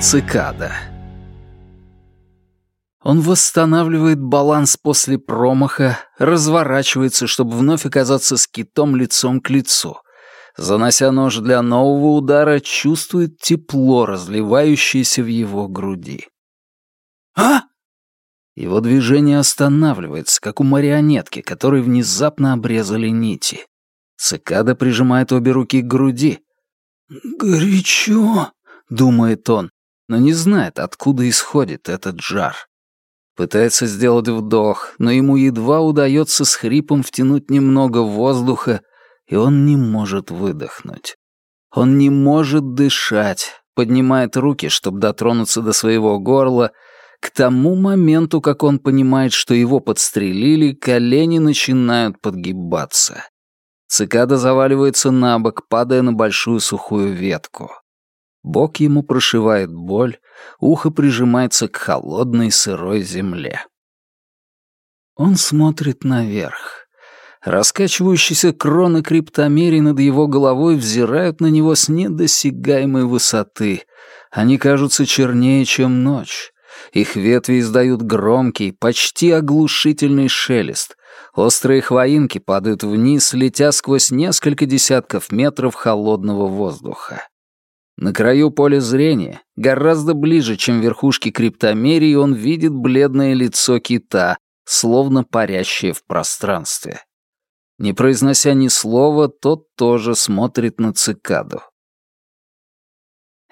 Цикада. Он восстанавливает баланс после промаха, разворачивается, чтобы вновь оказаться с китом лицом к лицу. Занося нож для нового удара, чувствует тепло, разливающееся в его груди. «А?» Его движение останавливается, как у марионетки, которой внезапно обрезали нити. Цикада прижимает обе руки к груди. «Горячо», — думает он, но не знает, откуда исходит этот жар. Пытается сделать вдох, но ему едва удается с хрипом втянуть немного воздуха, и он не может выдохнуть. Он не может дышать, поднимает руки, чтобы дотронуться до своего горла. К тому моменту, как он понимает, что его подстрелили, колени начинают подгибаться. Цикада заваливается на бок, падая на большую сухую ветку. Бок ему прошивает боль, ухо прижимается к холодной сырой земле. Он смотрит наверх. Раскачивающиеся кроны криптомерий над его головой взирают на него с недосягаемой высоты. Они кажутся чернее, чем ночь. Их ветви издают громкий, почти оглушительный шелест, Острые хвоинки падают вниз, летя сквозь несколько десятков метров холодного воздуха. На краю поля зрения, гораздо ближе, чем верхушки криптомерии, он видит бледное лицо кита, словно парящее в пространстве. Не произнося ни слова, тот тоже смотрит на цикаду.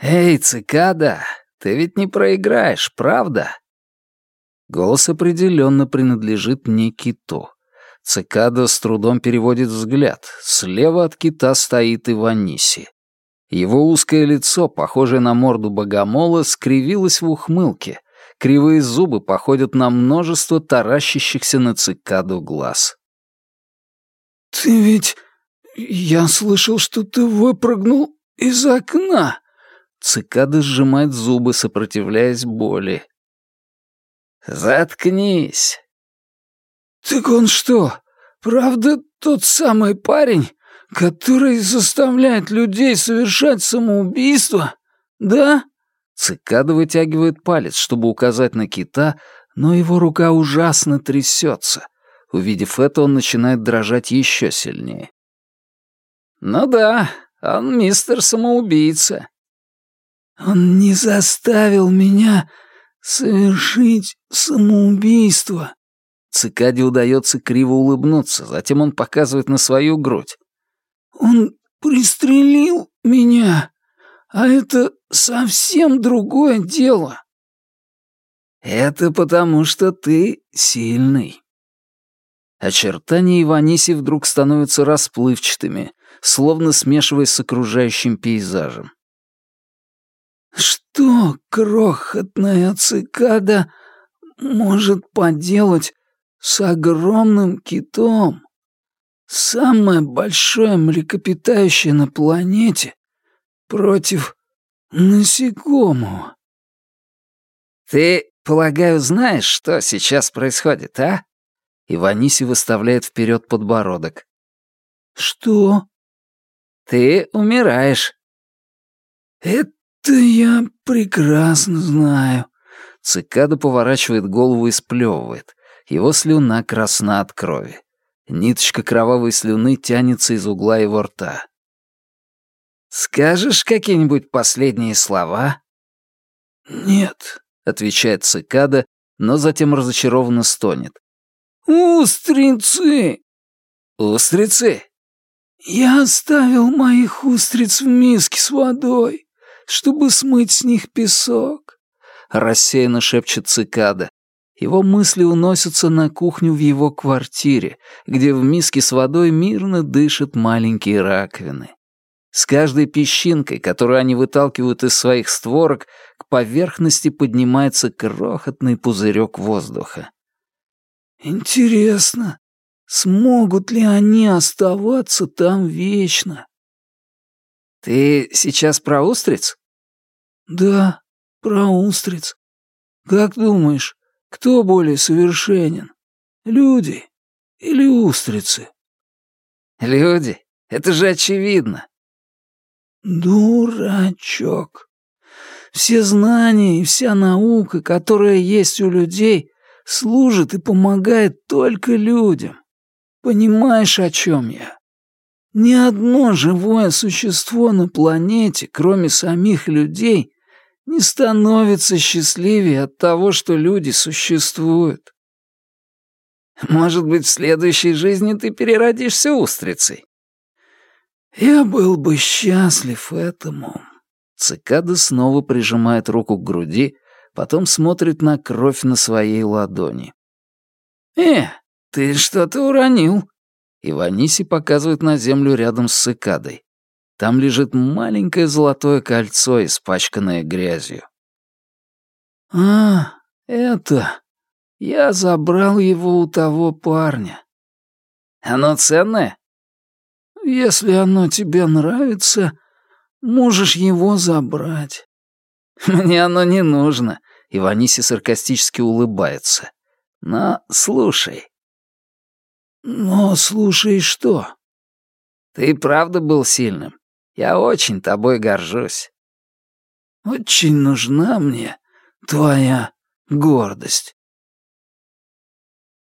«Эй, цикада, ты ведь не проиграешь, правда?» Голос определенно принадлежит не киту. Цикада с трудом переводит взгляд. Слева от кита стоит Иваниси. Его узкое лицо, похожее на морду богомола, скривилось в ухмылке. Кривые зубы походят на множество таращащихся на цикаду глаз. «Ты ведь... Я слышал, что ты выпрыгнул из окна!» Цикада сжимает зубы, сопротивляясь боли. «Заткнись!» «Так он что, правда тот самый парень, который заставляет людей совершать самоубийство? Да?» Цикада вытягивает палец, чтобы указать на кита, но его рука ужасно трясется. Увидев это, он начинает дрожать еще сильнее. «Ну да, он мистер самоубийца». «Он не заставил меня совершить самоубийство», Цикаде удается криво улыбнуться, затем он показывает на свою грудь. «Он пристрелил меня, а это совсем другое дело». «Это потому, что ты сильный». Очертания Иваниси вдруг становятся расплывчатыми, словно смешиваясь с окружающим пейзажем. «Что крохотная цикада может поделать с огромным китом. Самое большое млекопитающее на планете против насекомого. Ты, полагаю, знаешь, что сейчас происходит, а? Иваниси выставляет вперед подбородок. Что? Ты умираешь. Это я прекрасно знаю. Цикада поворачивает голову и сплевывает. Его слюна красна от крови. Ниточка кровавой слюны тянется из угла его рта. «Скажешь какие-нибудь последние слова?» «Нет», — отвечает цикада, но затем разочарованно стонет. «Устрицы!» «Устрицы?» «Я оставил моих устриц в миске с водой, чтобы смыть с них песок», — рассеянно шепчет цикада. Его мысли уносятся на кухню в его квартире, где в миске с водой мирно дышат маленькие раковины. С каждой песчинкой, которую они выталкивают из своих створок, к поверхности поднимается крохотный пузырек воздуха. «Интересно, смогут ли они оставаться там вечно?» «Ты сейчас про устриц?» «Да, про устриц. Как думаешь, кто более совершенен? Люди или устрицы? Люди. Это же очевидно. Дурачок. Все знания и вся наука, которая есть у людей, служит и помогает только людям. Понимаешь, о чем я? Ни одно живое существо на планете, кроме самих людей, не становится счастливее от того, что люди существуют. Может быть, в следующей жизни ты переродишься устрицей? Я был бы счастлив этому. Цикада снова прижимает руку к груди, потом смотрит на кровь на своей ладони. «Э, ты что-то уронил!» Иваниси показывает на землю рядом с цикадой. Там лежит маленькое золотое кольцо, испачканное грязью. «А, это...» Я забрал его у того парня. Оно ценное? Если оно тебе нравится, можешь его забрать. Мне оно не нужно. Иваниси саркастически улыбается. Но слушай. Но слушай что? Ты правда был сильным. Я очень тобой горжусь. Очень нужна мне твоя гордость.